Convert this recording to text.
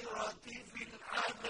الآخرة في العذاب